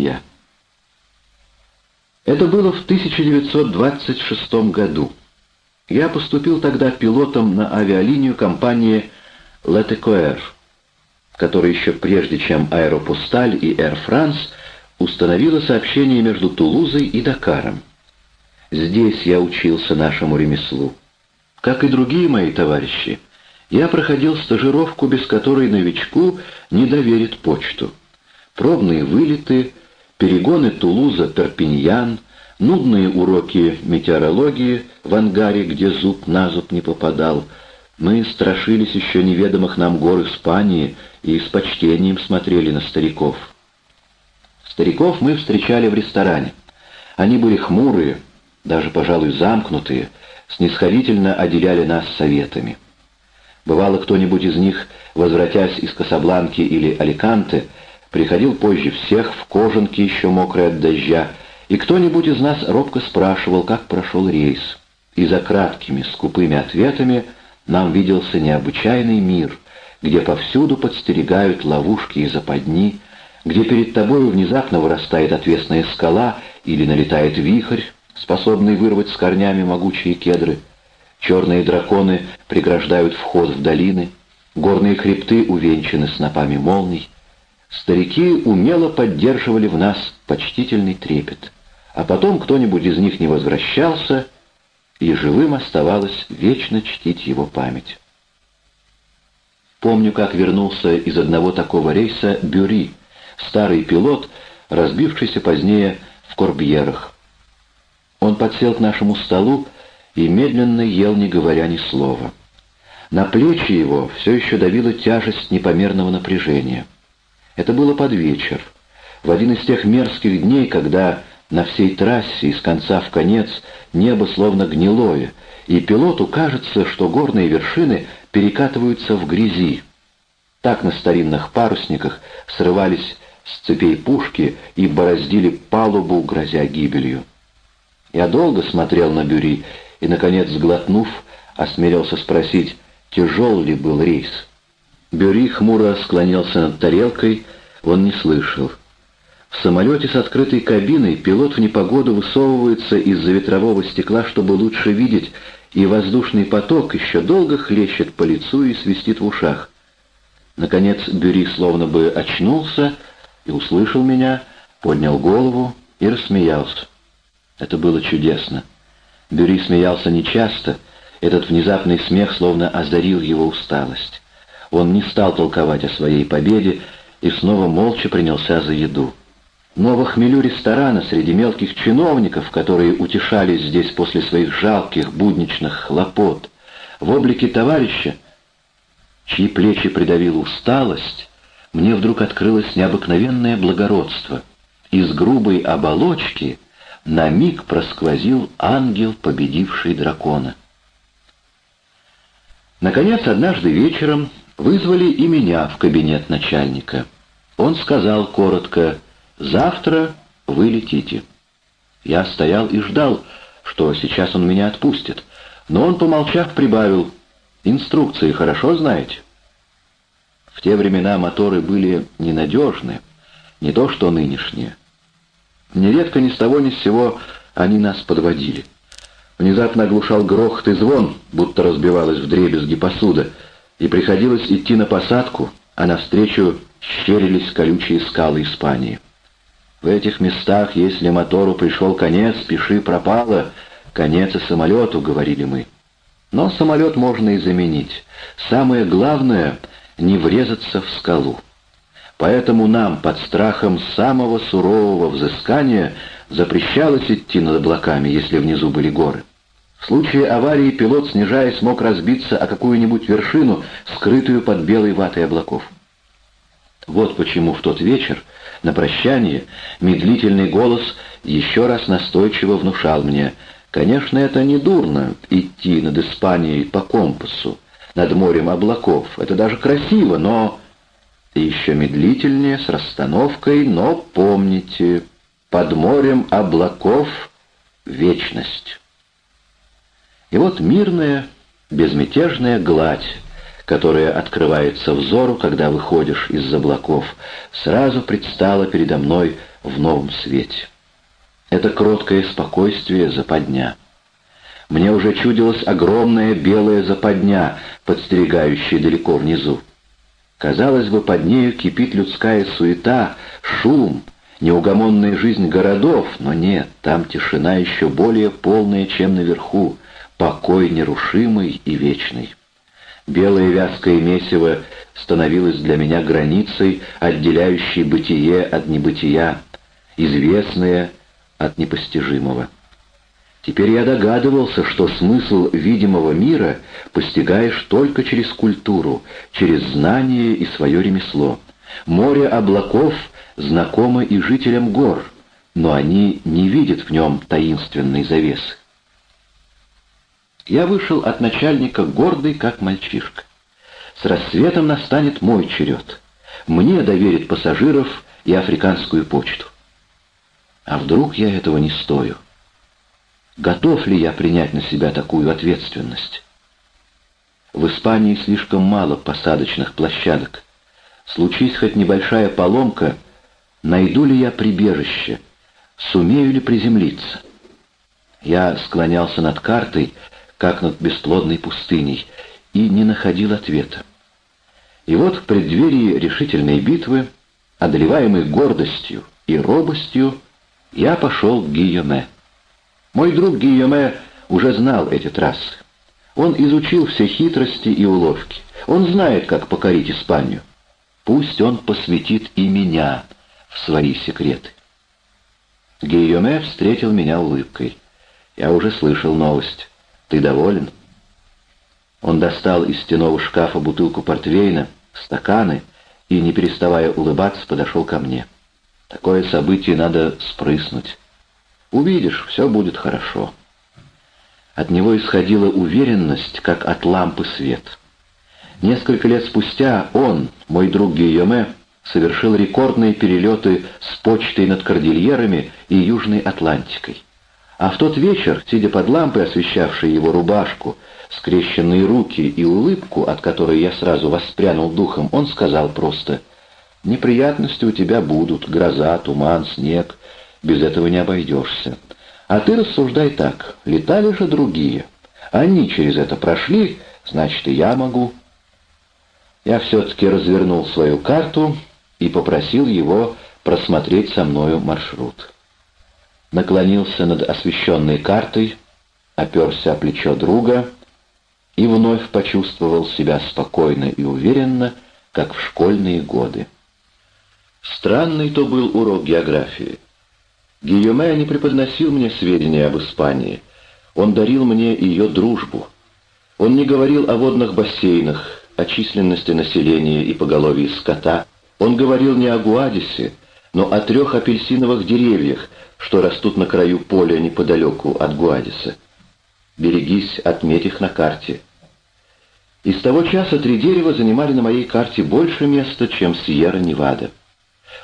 я. Это было в 1926 году. Я поступил тогда пилотом на авиалинию компании «Летекоэр», которая еще прежде, чем «Аэропосталь» и «Эр Франс» установила сообщение между Тулузой и Дакаром. Здесь я учился нашему ремеслу. Как и другие мои товарищи, я проходил стажировку, без которой новичку не доверит почту. Пробные вылеты, перегоны Тулуза-Перпиньян, нудные уроки метеорологии в ангаре, где зуб на зуб не попадал. Мы страшились еще неведомых нам гор Испании и с почтением смотрели на стариков. Стариков мы встречали в ресторане. Они были хмурые, даже, пожалуй, замкнутые, снисходительно отделяли нас советами. Бывало, кто-нибудь из них, возвратясь из Касабланки или Аликанте, приходил позже всех в кожанке, еще мокрой от дождя, и кто-нибудь из нас робко спрашивал, как прошел рейс. И за краткими, скупыми ответами нам виделся необычайный мир, где повсюду подстерегают ловушки и западни, где перед тобою внезапно вырастает отвесная скала или налетает вихрь, способный вырвать с корнями могучие кедры. Черные драконы преграждают вход в долины, горные хребты увенчаны снопами молний. Старики умело поддерживали в нас почтительный трепет, а потом кто-нибудь из них не возвращался, и живым оставалось вечно чтить его память. Помню, как вернулся из одного такого рейса Бюри, старый пилот, разбившийся позднее в Корбьерах. Он подсел к нашему столу и медленно ел, не говоря ни слова. На плечи его все еще давила тяжесть непомерного напряжения. Это было под вечер, в один из тех мерзких дней, когда на всей трассе из конца в конец небо словно гнилое, и пилоту кажется, что горные вершины перекатываются в грязи. Так на старинных парусниках срывались с цепей пушки и бороздили палубу, грозя гибелью. Я долго смотрел на Бюри и, наконец, сглотнув, осмелился спросить, тяжел ли был рейс. Бюри хмуро склонился над тарелкой, он не слышал. В самолете с открытой кабиной пилот в непогоду высовывается из-за ветрового стекла, чтобы лучше видеть, и воздушный поток еще долго хлещет по лицу и свистит в ушах. Наконец Бюри словно бы очнулся и услышал меня, поднял голову и рассмеялся. Это было чудесно. Бюри смеялся нечасто, этот внезапный смех словно озарил его усталость. Он не стал толковать о своей победе и снова молча принялся за еду. Но в хмелю ресторана среди мелких чиновников, которые утешались здесь после своих жалких будничных хлопот, в облике товарища, чьи плечи придавила усталость, мне вдруг открылось необыкновенное благородство. Из грубой оболочки — на миг просквозил ангел, победивший дракона. Наконец, однажды вечером вызвали и меня в кабинет начальника. Он сказал коротко «Завтра вы летите». Я стоял и ждал, что сейчас он меня отпустит, но он, помолчав, прибавил «Инструкции хорошо знаете?» В те времена моторы были ненадежны, не то что нынешние. Нередко ни с того ни с сего они нас подводили. Внезапно оглушал грохот и звон, будто разбивалась вдребезги посуда, и приходилось идти на посадку, а навстречу щерились колючие скалы Испании. В этих местах, если мотору пришел конец, пиши пропало, конец и самолету, говорили мы. Но самолет можно и заменить. Самое главное — не врезаться в скалу. Поэтому нам, под страхом самого сурового взыскания, запрещалось идти над облаками, если внизу были горы. В случае аварии пилот, снижаясь, мог разбиться о какую-нибудь вершину, скрытую под белой ватой облаков. Вот почему в тот вечер, на прощание, медлительный голос еще раз настойчиво внушал мне, конечно, это не дурно идти над Испанией по компасу, над морем облаков, это даже красиво, но и еще медлительнее, с расстановкой, но помните, под морем облаков вечность. И вот мирная, безмятежная гладь, которая открывается взору, когда выходишь из облаков, сразу предстала передо мной в новом свете. Это кроткое спокойствие западня. Мне уже чудилась огромная белая западня, подстерегающая далеко внизу. Казалось бы, под нею кипит людская суета, шум, неугомонная жизнь городов, но нет, там тишина еще более полная, чем наверху, покой нерушимый и вечный. Белое вязкое месиво становилось для меня границей, отделяющей бытие от небытия, известное от непостижимого. Теперь я догадывался, что смысл видимого мира постигаешь только через культуру, через знание и свое ремесло. Море облаков знакомо и жителям гор, но они не видят в нем таинственной завесы. Я вышел от начальника гордый, как мальчишка. С рассветом настанет мой черед. Мне доверят пассажиров и африканскую почту. А вдруг я этого не стою? Готов ли я принять на себя такую ответственность? В Испании слишком мало посадочных площадок. Случись хоть небольшая поломка, найду ли я прибежище, сумею ли приземлиться? Я склонялся над картой, как над бесплодной пустыней, и не находил ответа. И вот в преддверии решительной битвы, одолеваемый гордостью и робостью, я пошел к Гийоме. Мой друг Гийоме уже знал эти трассы. Он изучил все хитрости и уловки. Он знает, как покорить Испанию. Пусть он посвятит и меня в свои секреты. Гийоме встретил меня улыбкой. Я уже слышал новость. Ты доволен? Он достал из стенового шкафа бутылку портвейна, стаканы и, не переставая улыбаться, подошел ко мне. Такое событие надо спрыснуть. Увидишь, все будет хорошо. От него исходила уверенность, как от лампы свет. Несколько лет спустя он, мой друг Гийоме, совершил рекордные перелеты с почтой над Кордильерами и Южной Атлантикой. А в тот вечер, сидя под лампой, освещавшей его рубашку, скрещенные руки и улыбку, от которой я сразу воспрянул духом, он сказал просто «Неприятности у тебя будут, гроза, туман, снег, без этого не обойдешься. А ты рассуждай так, летали же другие. Они через это прошли, значит, и я могу. Я все-таки развернул свою карту и попросил его просмотреть со мною маршрут. Наклонился над освещенной картой, оперся о плечо друга и вновь почувствовал себя спокойно и уверенно, как в школьные годы. Странный то был урок географии. Гийоме не преподносил мне сведения об Испании. Он дарил мне ее дружбу. Он не говорил о водных бассейнах, о численности населения и поголовье скота. Он говорил не о Гуадисе, но о трех апельсиновых деревьях, что растут на краю поля неподалеку от Гуадиса. Берегись отметь их на карте. И с того часа три дерева занимали на моей карте больше места, чем Сьерра-Невада.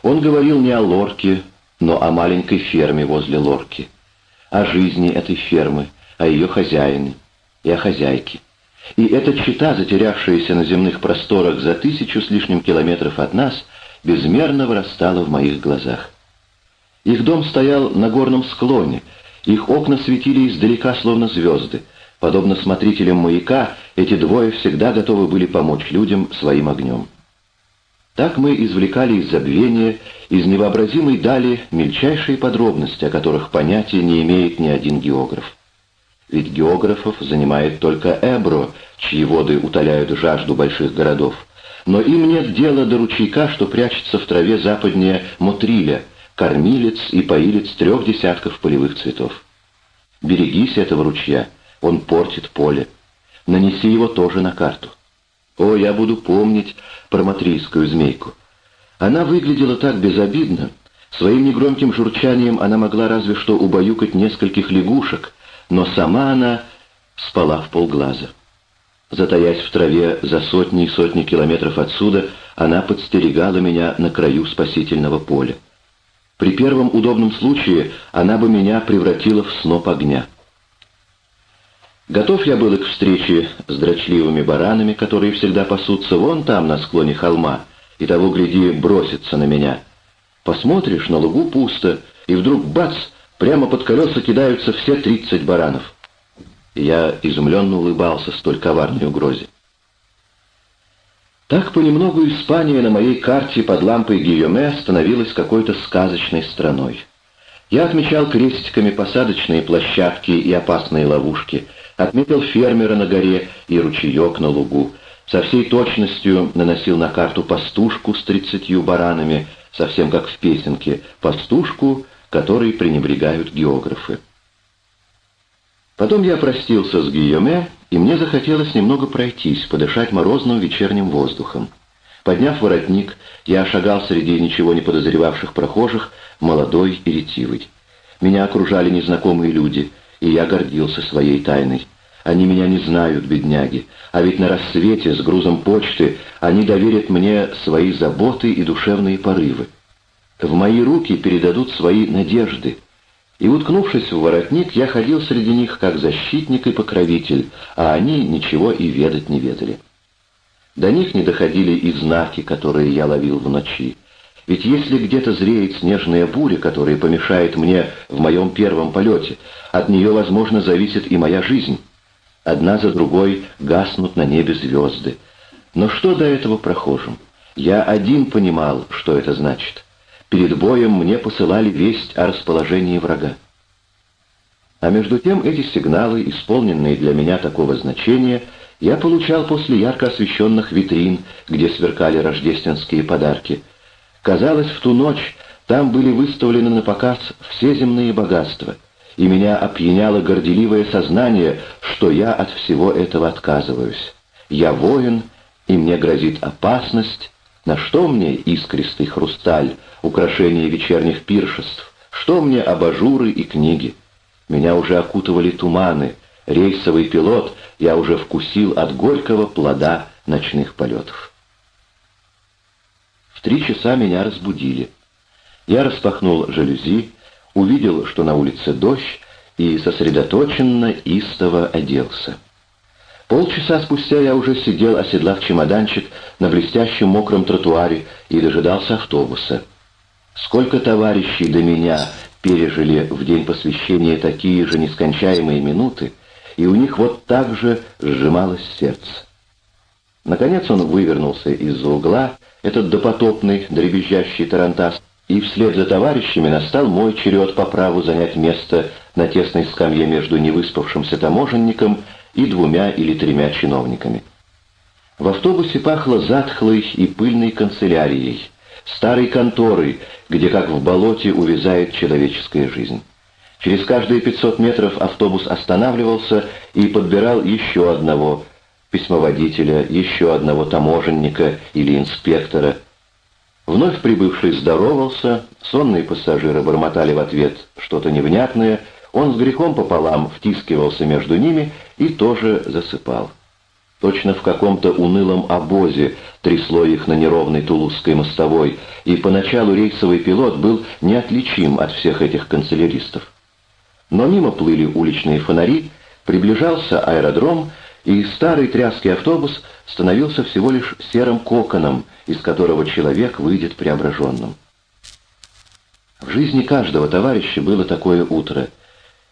Он говорил не о Лорке, но о маленькой ферме возле лорки, о жизни этой фермы, о ее хозяине и о хозяйке. И эта чита, затерявшаяся на земных просторах за тысячу с лишним километров от нас, безмерно вырастала в моих глазах. Их дом стоял на горном склоне, их окна светили издалека, словно звезды. Подобно смотрителям маяка, эти двое всегда готовы были помочь людям своим огнем. Так мы извлекали из забвения, из невообразимой дали мельчайшие подробности, о которых понятия не имеет ни один географ. Ведь географов занимает только Эбро, чьи воды утоляют жажду больших городов. Но им нет дела до ручейка, что прячется в траве западнее Мотриля, кормилец и поилец трех десятков полевых цветов. Берегись этого ручья, он портит поле. Нанеси его тоже на карту. О, я буду помнить про матрийскую змейку. Она выглядела так безобидно. Своим негромким журчанием она могла разве что убаюкать нескольких лягушек, но сама она спала в полглаза. Затаясь в траве за сотни и сотни километров отсюда, она подстерегала меня на краю спасительного поля. При первом удобном случае она бы меня превратила в сноп огня. Готов я был к встрече с дрочливыми баранами, которые всегда пасутся вон там, на склоне холма, и того, гляди, бросятся на меня. Посмотришь, на лугу пусто, и вдруг бац, прямо под колеса кидаются все тридцать баранов. я изумленно улыбался столь коварной угрозе. Так понемногу Испания на моей карте под лампой Гийоме становилась какой-то сказочной страной. Я отмечал крестиками посадочные площадки и опасные ловушки, отметил фермера на горе и ручеек на лугу, со всей точностью наносил на карту пастушку с тридцатью баранами, совсем как в песенке, пастушку, которой пренебрегают географы. Потом я простился с Гийоме, и мне захотелось немного пройтись, подышать морозным вечерним воздухом. Подняв воротник, я шагал среди ничего не подозревавших прохожих, молодой и ретивый. Меня окружали незнакомые люди, и я гордился своей тайной. Они меня не знают, бедняги, а ведь на рассвете с грузом почты они доверят мне свои заботы и душевные порывы. В мои руки передадут свои надежды. И, уткнувшись в воротник, я ходил среди них как защитник и покровитель, а они ничего и ведать не ведали. До них не доходили и знаки, которые я ловил в ночи. Ведь если где-то зреет снежная буря, которая помешает мне в моем первом полете, от нее, возможно, зависит и моя жизнь. Одна за другой гаснут на небе звезды. Но что до этого прохожим? Я один понимал, что это значит. Перед боем мне посылали весть о расположении врага. А между тем эти сигналы, исполненные для меня такого значения, я получал после ярко освещенных витрин, где сверкали рождественские подарки. Казалось, в ту ночь там были выставлены на показ все земные богатства, и меня опьяняло горделивое сознание, что я от всего этого отказываюсь. Я воин, и мне грозит опасность, на что мне искристый хрусталь, украшение вечерних пиршеств? Что мне абажуры и книги? Меня уже окутывали туманы, рейсовый пилот я уже вкусил от горького плода ночных полетов. В три часа меня разбудили. Я распахнул жалюзи, увидел, что на улице дождь, и сосредоточенно истово оделся. Полчаса спустя я уже сидел, оседлав чемоданчик на блестящем мокром тротуаре и дожидался автобуса. Сколько товарищей до меня пережили в день посвящения такие же нескончаемые минуты, и у них вот так же сжималось сердце. Наконец он вывернулся из-за угла, этот допотопный, дребезжащий тарантас, и вслед за товарищами настал мой черед по праву занять место на тесной скамье между невыспавшимся таможенником и двумя или тремя чиновниками. В автобусе пахло затхлой и пыльной канцелярией, старой конторой, где как в болоте увязает человеческая жизнь. Через каждые 500 метров автобус останавливался и подбирал еще одного письмоводителя, еще одного таможенника или инспектора. Вновь прибывший здоровался, сонные пассажиры бормотали в ответ что-то невнятное — он с грехом пополам втискивался между ними и тоже засыпал. Точно в каком-то унылом обозе трясло их на неровной тулузской мостовой, и поначалу рейсовый пилот был неотличим от всех этих канцеляристов. Но мимо плыли уличные фонари, приближался аэродром, и старый тряский автобус становился всего лишь серым коконом, из которого человек выйдет преображенным. В жизни каждого товарища было такое утро —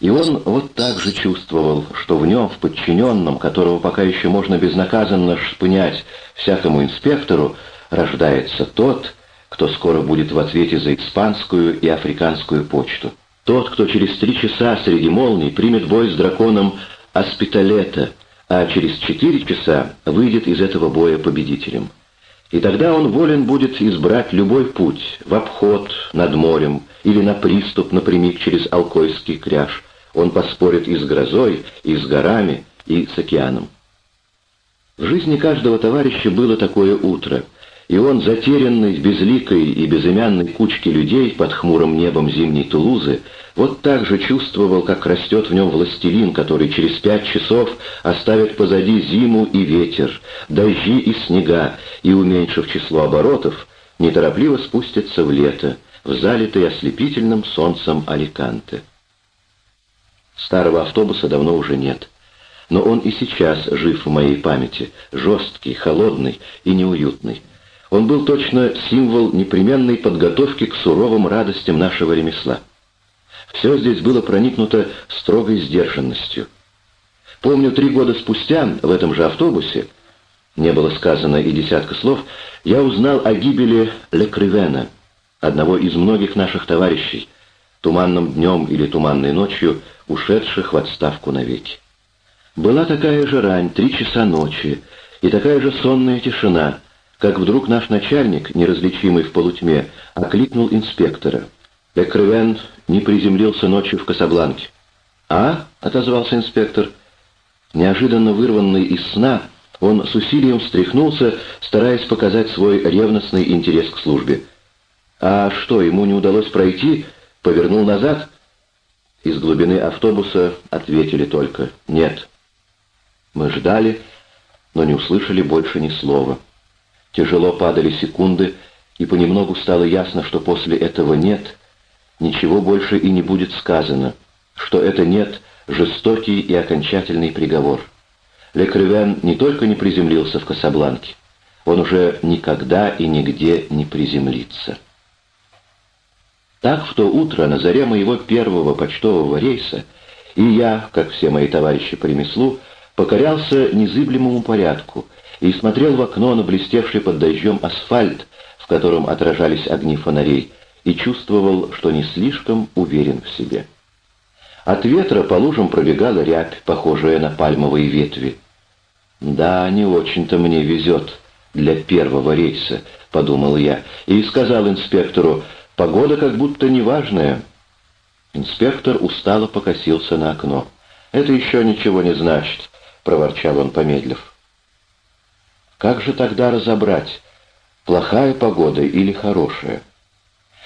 и он вот так же чувствовал, что в нем, в подчиненном, которого пока еще можно безнаказанно шпынять всякому инспектору, рождается тот, кто скоро будет в ответе за испанскую и африканскую почту. Тот, кто через три часа среди молний примет бой с драконом Аспиталета, а через четыре часа выйдет из этого боя победителем. И тогда он волен будет избрать любой путь, в обход, над морем, или на приступ напрямик через Алкойский кряж. Он поспорит и с грозой, и с горами, и с океаном. В жизни каждого товарища было такое утро, и он, затерянный в безликой и безымянной кучке людей под хмурым небом зимней Тулузы, вот так же чувствовал, как растет в нем властелин, который через пять часов оставит позади зиму и ветер, дожди и снега, и, уменьшив число оборотов, неторопливо спустится в лето, в залитый ослепительным солнцем Аликанте. Старого автобуса давно уже нет. Но он и сейчас жив в моей памяти, жесткий, холодный и неуютный. Он был точно символ непременной подготовки к суровым радостям нашего ремесла. Все здесь было проникнуто строгой сдержанностью. Помню, три года спустя в этом же автобусе, не было сказано и десятка слов, я узнал о гибели Лекривена, одного из многих наших товарищей, туманным днем или туманной ночью, ушедших в отставку навеки. Была такая же рань, три часа ночи, и такая же сонная тишина, как вдруг наш начальник, неразличимый в полутьме, окликнул инспектора. Экревен не приземлился ночью в Касабланке. «А?» — отозвался инспектор. Неожиданно вырванный из сна, он с усилием встряхнулся, стараясь показать свой ревностный интерес к службе. «А что, ему не удалось пройти? Повернул назад?» Из глубины автобуса ответили только «нет». Мы ждали, но не услышали больше ни слова. Тяжело падали секунды, и понемногу стало ясно, что после этого «нет» ничего больше и не будет сказано, что это «нет» — жестокий и окончательный приговор. Лекревен не только не приземлился в Касабланке, он уже никогда и нигде не приземлится. Так в то утро, на заре моего первого почтового рейса, и я, как все мои товарищи по ремеслу, покорялся незыблемому порядку и смотрел в окно на блестевший под дождем асфальт, в котором отражались огни фонарей, и чувствовал, что не слишком уверен в себе. От ветра по лужам пробегала рябь, похожая на пальмовые ветви. «Да, не очень-то мне везет для первого рейса», — подумал я, и сказал инспектору, «погода как будто неважная». Инспектор устало покосился на окно. «Это еще ничего не значит», — проворчал он, помедлив. «Как же тогда разобрать, плохая погода или хорошая?»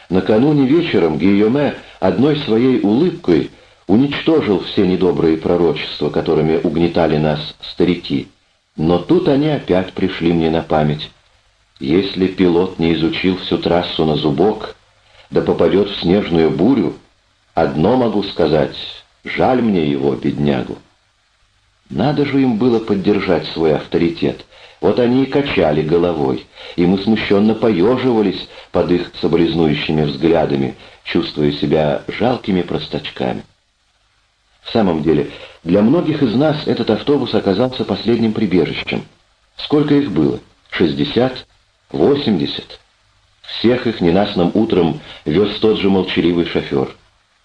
Накануне вечером Гийоме одной своей улыбкой уничтожил все недобрые пророчества, которыми угнетали нас старики. Но тут они опять пришли мне на память. Если пилот не изучил всю трассу на зубок, да попадет в снежную бурю, одно могу сказать — жаль мне его, беднягу. Надо же им было поддержать свой авторитет. Вот они и качали головой, и мы смущенно поеживались под их соболезнующими взглядами, чувствуя себя жалкими простачками. В самом деле, для многих из нас этот автобус оказался последним прибежищем. Сколько их было? Шестьдесят? Восемьдесят? Всех их ненастным утром вез тот же молчаливый шофер.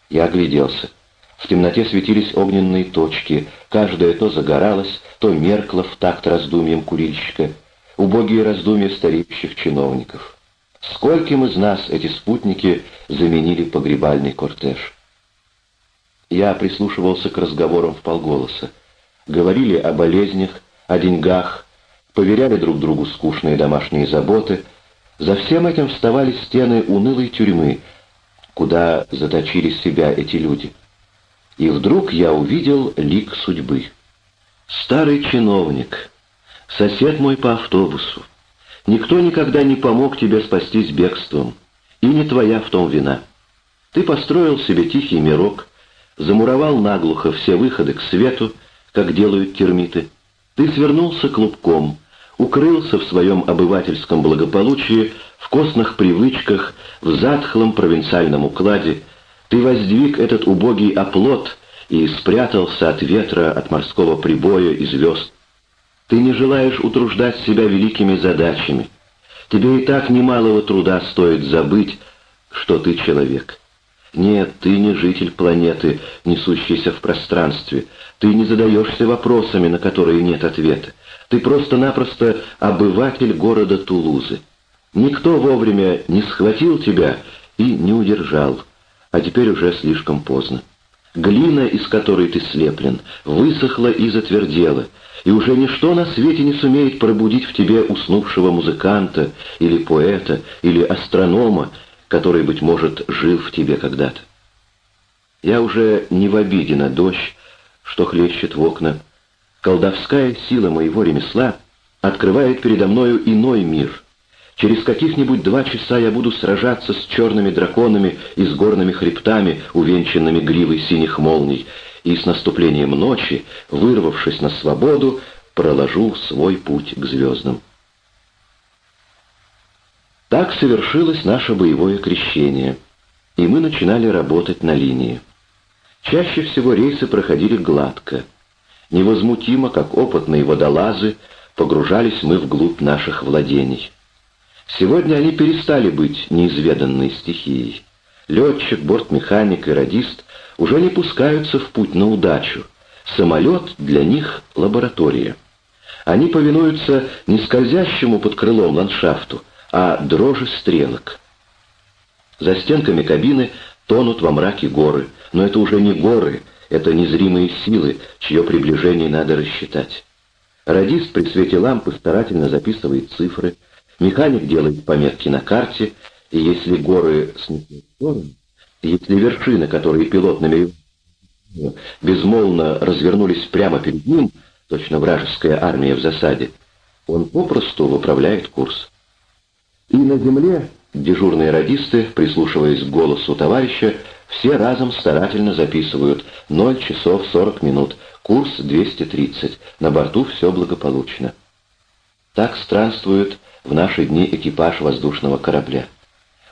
Я огляделся. В темноте светились огненные точки, каждая то загоралась, то меркла в такт раздумьям курильщика, убогие раздумья стареющих чиновников. Скольким из нас эти спутники заменили погребальный кортеж? Я прислушивался к разговорам в полголоса. Говорили о болезнях, о деньгах, поверяли друг другу скучные домашние заботы. За всем этим вставали стены унылой тюрьмы, куда заточили себя эти люди — и вдруг я увидел лик судьбы. Старый чиновник, сосед мой по автобусу. Никто никогда не помог тебе спастись бегством, и не твоя в том вина. Ты построил себе тихий мирок, замуровал наглухо все выходы к свету, как делают термиты. Ты свернулся клубком, укрылся в своем обывательском благополучии, в костных привычках, в затхлом провинциальном укладе, ты воздвиг этот убогий оплот и спрятался от ветра, от морского прибоя и звезд. Ты не желаешь утруждать себя великими задачами. Тебе и так немалого труда стоит забыть, что ты человек. Нет, ты не житель планеты, несущийся в пространстве. Ты не задаешься вопросами, на которые нет ответа. Ты просто-напросто обыватель города Тулузы. Никто вовремя не схватил тебя и не удержал а теперь уже слишком поздно. Глина, из которой ты слеплен, высохла и затвердела, и уже ничто на свете не сумеет пробудить в тебе уснувшего музыканта или поэта или астронома, который, быть может, жил в тебе когда-то. Я уже не в обиде на дождь, что хлещет в окна. Колдовская сила моего ремесла открывает передо мною иной мир, Через каких-нибудь два часа я буду сражаться с черными драконами и с горными хребтами, увенчанными гривой синих молний, и с наступлением ночи, вырвавшись на свободу, проложу свой путь к звездам. Так совершилось наше боевое крещение, и мы начинали работать на линии. Чаще всего рейсы проходили гладко. Невозмутимо, как опытные водолазы, погружались мы вглубь наших владений. Сегодня они перестали быть неизведанной стихией. Летчик, бортмеханик и радист уже не пускаются в путь на удачу. Самолет для них — лаборатория. Они повинуются не скользящему под крылом ландшафту, а дрожи стрелок. За стенками кабины тонут во мраке горы, но это уже не горы, это незримые силы, чье приближение надо рассчитать. Радист при свете лампы старательно записывает цифры, механик делает пометки на карте, и если горы снесут в сторону, если вершины, которые пилот намерен безмолвно развернулись прямо перед ним, точно вражеская армия в засаде, он попросту выправляет курс. И на земле дежурные радисты, прислушиваясь к голосу товарища, все разом старательно записывают 0 часов 40 минут, курс 230, на борту все благополучно. Так странствует в наши дни экипаж воздушного корабля.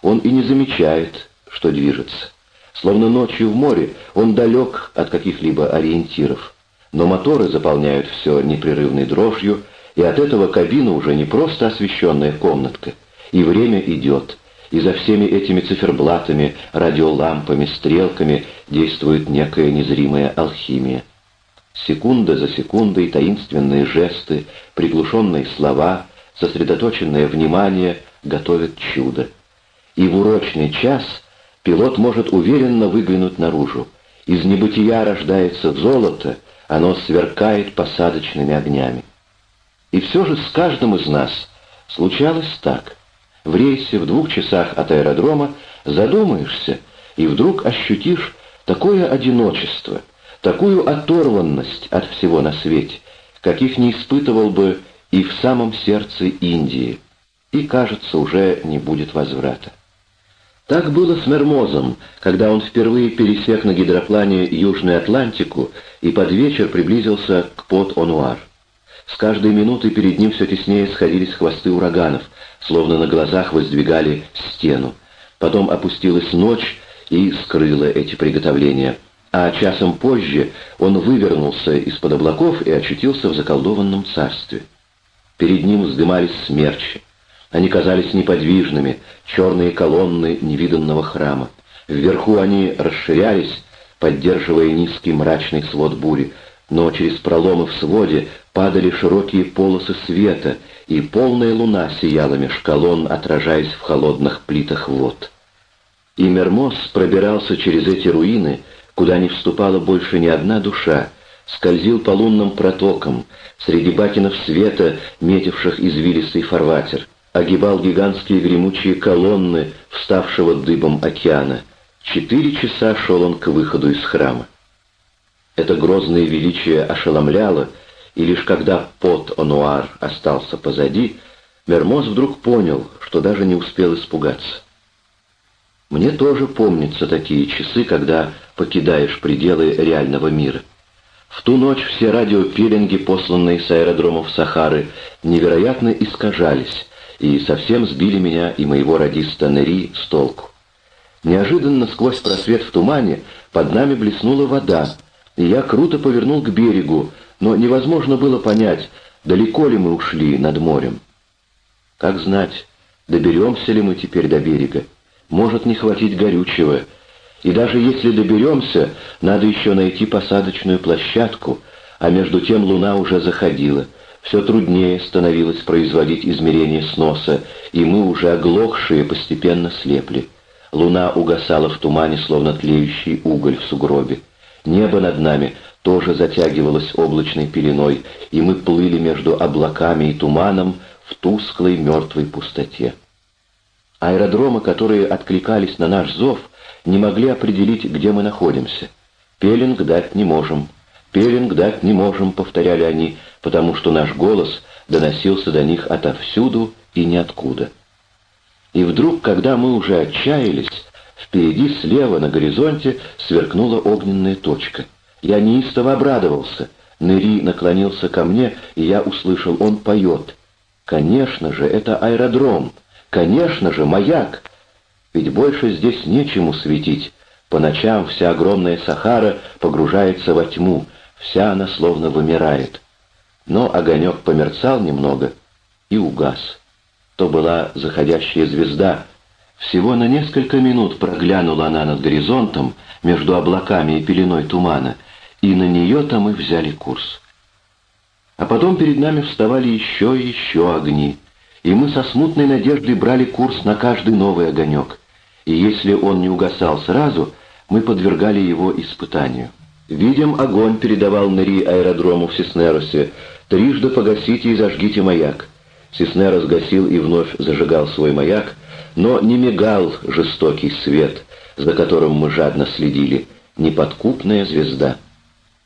Он и не замечает, что движется. Словно ночью в море он далек от каких-либо ориентиров. Но моторы заполняют все непрерывной дрожью, и от этого кабина уже не просто освещенная комнатка. И время идет, и за всеми этими циферблатами, радиолампами, стрелками действует некая незримая алхимия. Секунда за секундой таинственные жесты, приглушенные слова, сосредоточенное внимание готовят чудо. И в урочный час пилот может уверенно выглянуть наружу. Из небытия рождается золото, оно сверкает посадочными огнями. И все же с каждым из нас случалось так. В рейсе в двух часах от аэродрома задумаешься и вдруг ощутишь такое одиночество, такую оторванность от всего на свете, каких не испытывал бы и в самом сердце Индии, и, кажется, уже не будет возврата. Так было с Мермозом, когда он впервые пересек на гидроплане Южную Атлантику и под вечер приблизился к Пот-Онуар. С каждой минутой перед ним все теснее сходились хвосты ураганов, словно на глазах воздвигали стену. Потом опустилась ночь и скрыла эти приготовления. А часом позже он вывернулся из-под облаков и очутился в заколдованном царстве. Перед ним вздымались смерчи. Они казались неподвижными, черные колонны невиданного храма. Вверху они расширялись, поддерживая низкий мрачный свод бури, но через проломы в своде падали широкие полосы света, и полная луна сияла меж колонн, отражаясь в холодных плитах вод. И Мермос пробирался через эти руины, куда не вступала больше ни одна душа, скользил по лунным протокам, среди бакенов света, метивших извилистый фарватер огибал гигантские гремучие колонны вставшего дыбом океана. Четыре часа шел он к выходу из храма. Это грозное величие ошеломляло, и лишь когда пот Онуар остался позади, Мермоз вдруг понял, что даже не успел испугаться. Мне тоже помнятся такие часы, когда покидаешь пределы реального мира. В ту ночь все радиопилинги, посланные с аэродромов Сахары, невероятно искажались, и совсем сбили меня и моего радиста Нери с толку. Неожиданно сквозь просвет в тумане под нами блеснула вода, и я круто повернул к берегу, но невозможно было понять, далеко ли мы ушли над морем. Как знать, доберемся ли мы теперь до берега. Может не хватить горючего. И даже если доберемся, надо еще найти посадочную площадку, а между тем луна уже заходила — все труднее становилось производить измерения сноса, и мы, уже оглохшие, постепенно слепли. Луна угасала в тумане, словно тлеющий уголь в сугробе. Небо над нами тоже затягивалось облачной пеленой, и мы плыли между облаками и туманом в тусклой мертвой пустоте. Аэродромы, которые откликались на наш зов, не могли определить, где мы находимся. Пеленг дать не можем. Пеленг дать не можем, повторяли они, потому что наш голос доносился до них отовсюду и ниоткуда. И вдруг, когда мы уже отчаялись, впереди слева на горизонте сверкнула огненная точка. Я неистово обрадовался. Нери наклонился ко мне, и я услышал, он поет. Конечно же, это аэродром. Конечно же, маяк! Ведь больше здесь нечему светить. По ночам вся огромная Сахара погружается во тьму, вся она словно вымирает. Но огонек померцал немного и угас. То была заходящая звезда. Всего на несколько минут проглянула она над горизонтом между облаками и пеленой тумана, и на нее-то мы взяли курс. А потом перед нами вставали еще и еще огни, и мы со смутной надеждой брали курс на каждый новый огонек, и если он не угасал сразу, мы подвергали его испытанию. «Видим огонь», — передавал Нери аэродрому в Сиснеросе, «трижды погасите и зажгите маяк». Сиснерос гасил и вновь зажигал свой маяк, но не мигал жестокий свет, за которым мы жадно следили, неподкупная звезда.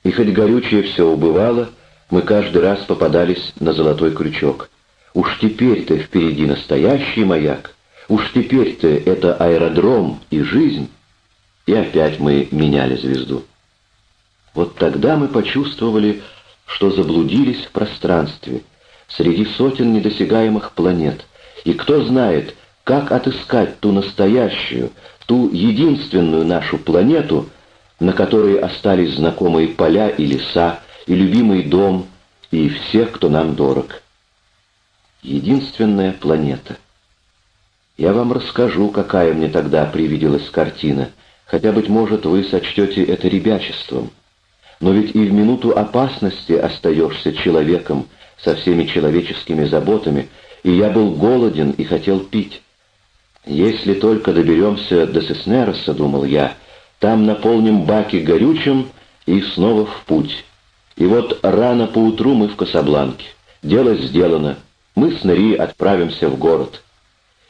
И хоть горючее все убывало, мы каждый раз попадались на золотой крючок. Уж теперь-то впереди настоящий маяк, уж теперь-то это аэродром и жизнь. И опять мы меняли звезду. Вот тогда мы почувствовали, что заблудились в пространстве, среди сотен недосягаемых планет, и кто знает, как отыскать ту настоящую, ту единственную нашу планету, на которой остались знакомые поля и леса, и любимый дом, и всех, кто нам дорог. Единственная планета. Я вам расскажу, какая мне тогда привиделась картина, хотя, быть может, вы сочтете это ребячеством. Но ведь и в минуту опасности остаешься человеком со всеми человеческими заботами, и я был голоден и хотел пить. «Если только доберемся до Сеснероса, — думал я, — там наполним баки горючим и снова в путь. И вот рано поутру мы в Касабланке. Дело сделано. Мы с Нери отправимся в город.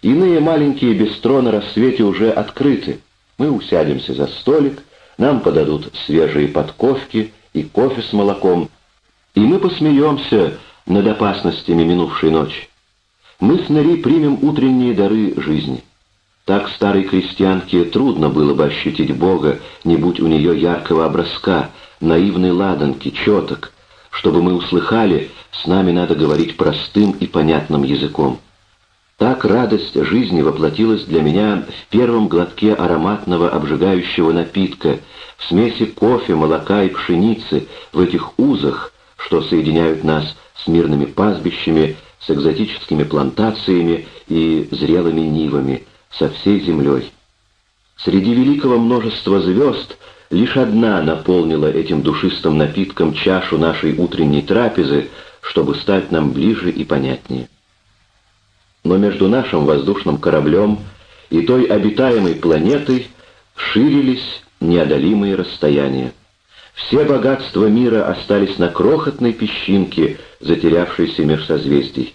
Иные маленькие бистро на рассвете уже открыты. Мы усядемся за столик, нам подадут свежие подковки и кофе с молоком, и мы посмеемся над опасностями минувшей ночи мы с Нери примем утренние дары жизни. Так старой крестьянке трудно было бы ощутить Бога, не будь у нее яркого образка, наивной ладанки, четок. Чтобы мы услыхали, с нами надо говорить простым и понятным языком. Так радость жизни воплотилась для меня в первом глотке ароматного обжигающего напитка, в смеси кофе, молока и пшеницы, в этих узах, что соединяют нас с мирными пастбищами, с экзотическими плантациями и зрелыми нивами, со всей землей. Среди великого множества звезд лишь одна наполнила этим душистым напитком чашу нашей утренней трапезы, чтобы стать нам ближе и понятнее. Но между нашим воздушным кораблем и той обитаемой планетой ширились неодолимые расстояния. Все богатства мира остались на крохотной песчинке, затерявшейся меж созвездий.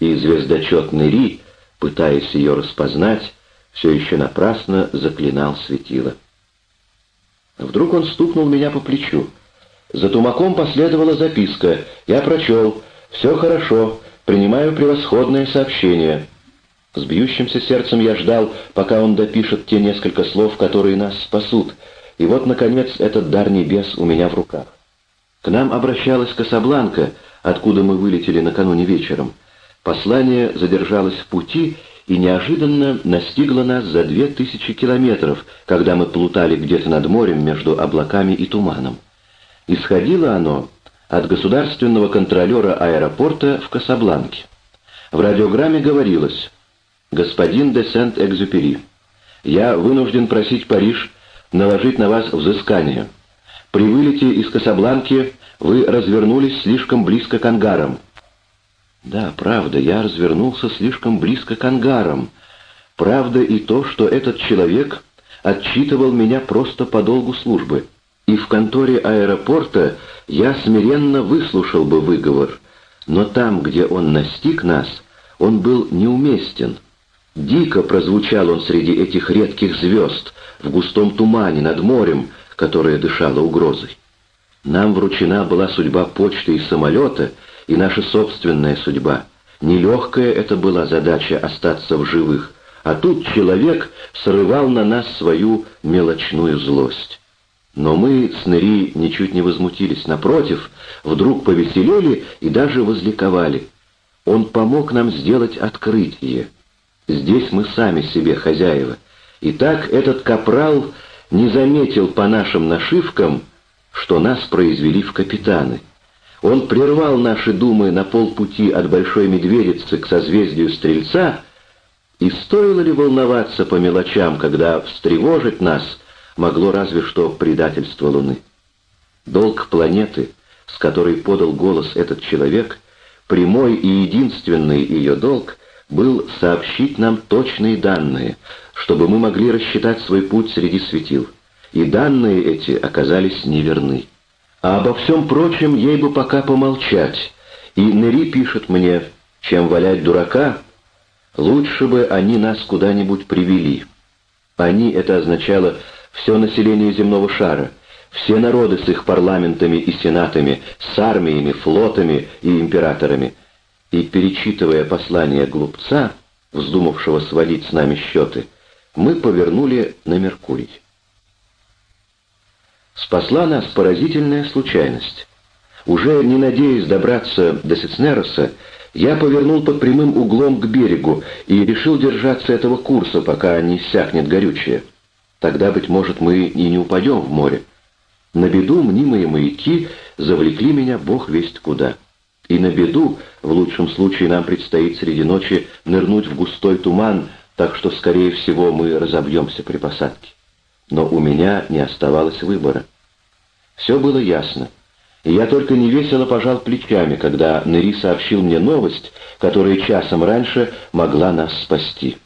И звездочетный Ри, пытаясь ее распознать, все еще напрасно заклинал светило. Вдруг он стукнул меня по плечу. За тумаком последовала записка. Я прочел. «Все хорошо. Принимаю превосходное сообщение». С бьющимся сердцем я ждал, пока он допишет те несколько слов, которые нас спасут — и вот, наконец, этот дар небес у меня в руках. К нам обращалась Касабланка, откуда мы вылетели накануне вечером. Послание задержалось в пути и неожиданно настигло нас за две тысячи километров, когда мы плутали где-то над морем между облаками и туманом. Исходило оно от государственного контролера аэропорта в Касабланке. В радиограмме говорилось «Господин де Сент-Экзюпери, я вынужден просить Париж наложить на вас взыскание. При вылете из Касабланки вы развернулись слишком близко к ангарам». «Да, правда, я развернулся слишком близко к ангарам. Правда и то, что этот человек отчитывал меня просто по долгу службы. И в конторе аэропорта я смиренно выслушал бы выговор, но там, где он настиг нас, он был неуместен». Дико прозвучал он среди этих редких звезд, в густом тумане над морем, которое дышало угрозой. Нам вручена была судьба почты и самолета, и наша собственная судьба. Нелегкая это была задача остаться в живых, а тут человек срывал на нас свою мелочную злость. Но мы с Нери ничуть не возмутились, напротив, вдруг повеселели и даже возликовали. Он помог нам сделать открытие. Здесь мы сами себе хозяева. И так этот капрал не заметил по нашим нашивкам, что нас произвели в капитаны. Он прервал наши думы на полпути от Большой Медведицы к созвездию Стрельца, и стоило ли волноваться по мелочам, когда встревожить нас могло разве что предательство Луны? Долг планеты, с которой подал голос этот человек, прямой и единственный ее долг, был сообщить нам точные данные, чтобы мы могли рассчитать свой путь среди светил. И данные эти оказались неверны. А обо всем прочем ей бы пока помолчать. И Нери пишет мне, чем валять дурака, лучше бы они нас куда-нибудь привели. Они — это означало все население земного шара, все народы с их парламентами и сенатами, с армиями, флотами и императорами. И, перечитывая послание глупца, вздумавшего сводить с нами счеты, мы повернули на Меркурий спасла нас поразительная случайность. Уже не надеясь добраться до Сицнероса, я повернул под прямым углом к берегу и решил держаться этого курса, пока не иссякнет горючее. Тогда, быть может, мы и не упадем в море. На беду мнимые маяки завлекли меня бог весть куда. И на беду, в лучшем случае, нам предстоит среди ночи нырнуть в густой туман, так что, скорее всего, мы разобьемся при посадке но у меня не оставалось выбора. Все было ясно, и я только невесело пожал плечами, когда Нери сообщил мне новость, которая часом раньше могла нас спасти.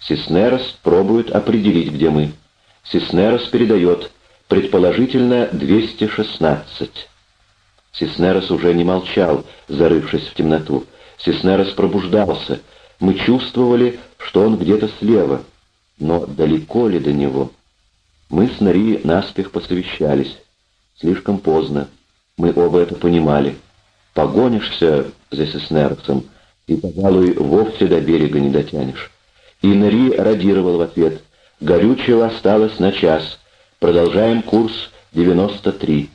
Сиснерос пробует определить, где мы. Сиснерос передает, предположительно, 216. Сиснерос уже не молчал, зарывшись в темноту. Сиснерос пробуждался. Мы чувствовали, что он где-то слева. Но далеко ли до него? Мы с Нари наспех посовещались. Слишком поздно. Мы оба это понимали. Погонишься за Сеснерцем, и, пожалуй, вовсе до берега не дотянешь. И Нари радировал в ответ. Горючего осталось на час. Продолжаем курс 93.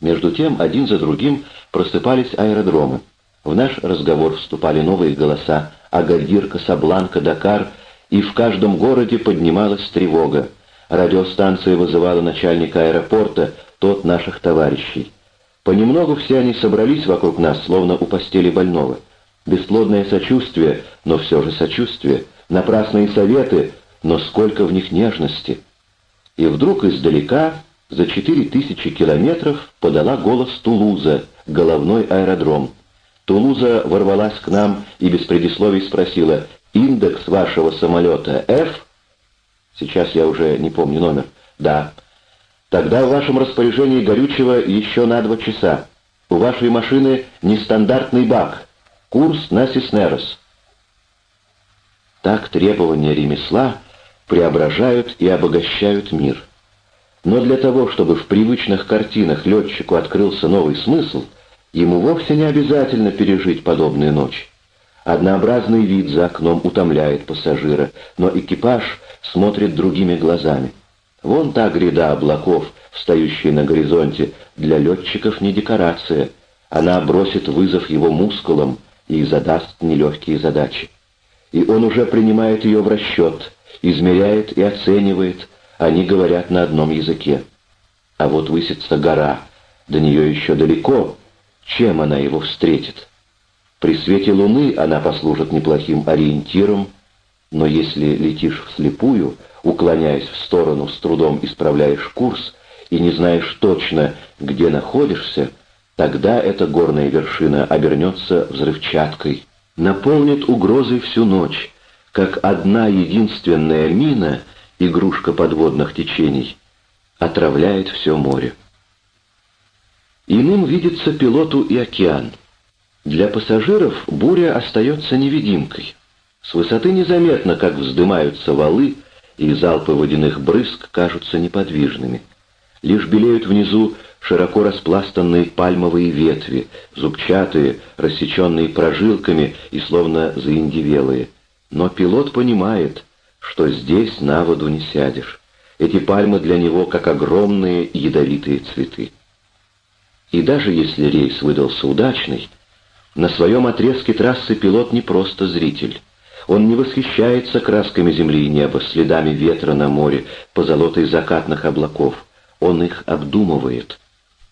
Между тем, один за другим просыпались аэродромы. В наш разговор вступали новые голоса Агадир, Касабланка, Дакар — и в каждом городе поднималась тревога. Радиостанция вызывала начальника аэропорта, тот наших товарищей. Понемногу все они собрались вокруг нас, словно у постели больного. Бесплодное сочувствие, но все же сочувствие. Напрасные советы, но сколько в них нежности. И вдруг издалека, за четыре тысячи километров, подала голос Тулуза, головной аэродром. Тулуза ворвалась к нам и без предисловий спросила, Индекс вашего самолета F? Сейчас я уже не помню номер. Да. Тогда в вашем распоряжении горючего еще на два часа. У вашей машины нестандартный бак. Курс на Сиснерос. Так требования ремесла преображают и обогащают мир. Но для того, чтобы в привычных картинах летчику открылся новый смысл, ему вовсе не обязательно пережить подобную ночь. Однообразный вид за окном утомляет пассажира, но экипаж смотрит другими глазами. Вон та гряда облаков, встающая на горизонте, для летчиков не декорация. Она бросит вызов его мускулам и задаст нелегкие задачи. И он уже принимает ее в расчет, измеряет и оценивает, они говорят на одном языке. А вот высится гора, до нее еще далеко, чем она его встретит? При свете луны она послужит неплохим ориентиром, но если летишь вслепую, уклоняясь в сторону, с трудом исправляешь курс и не знаешь точно, где находишься, тогда эта горная вершина обернется взрывчаткой, наполнит угрозой всю ночь, как одна единственная мина, игрушка подводных течений, отравляет все море. Иным видится пилоту и океан — для пассажиров буря остается невидимкой. С высоты незаметно, как вздымаются валы, и залпы водяных брызг кажутся неподвижными. Лишь белеют внизу широко распластанные пальмовые ветви, зубчатые, рассеченные прожилками и словно заиндивелые. Но пилот понимает, что здесь на воду не сядешь. Эти пальмы для него как огромные ядовитые цветы. И даже если рейс выдался удачный, на своем отрезке трассы пилот не просто зритель. Он не восхищается красками земли и неба, следами ветра на море, позолотой закатных облаков. Он их обдумывает.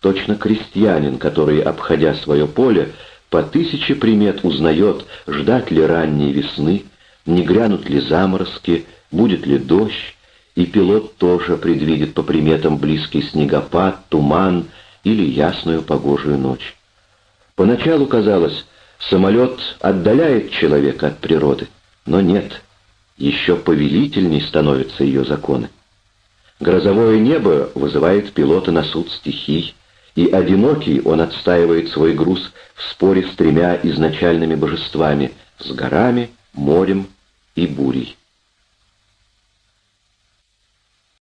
Точно крестьянин, который, обходя свое поле, по тысяче примет узнает, ждать ли ранней весны, не грянут ли заморозки, будет ли дождь, и пилот тоже предвидит по приметам близкий снегопад, туман или ясную погожую ночь. Поначалу казалось, самолет отдаляет человека от природы, но нет, еще повелительней становятся ее законы. Грозовое небо вызывает пилота на суд стихий, и одинокий он отстаивает свой груз в споре с тремя изначальными божествами — с горами, морем и бурей.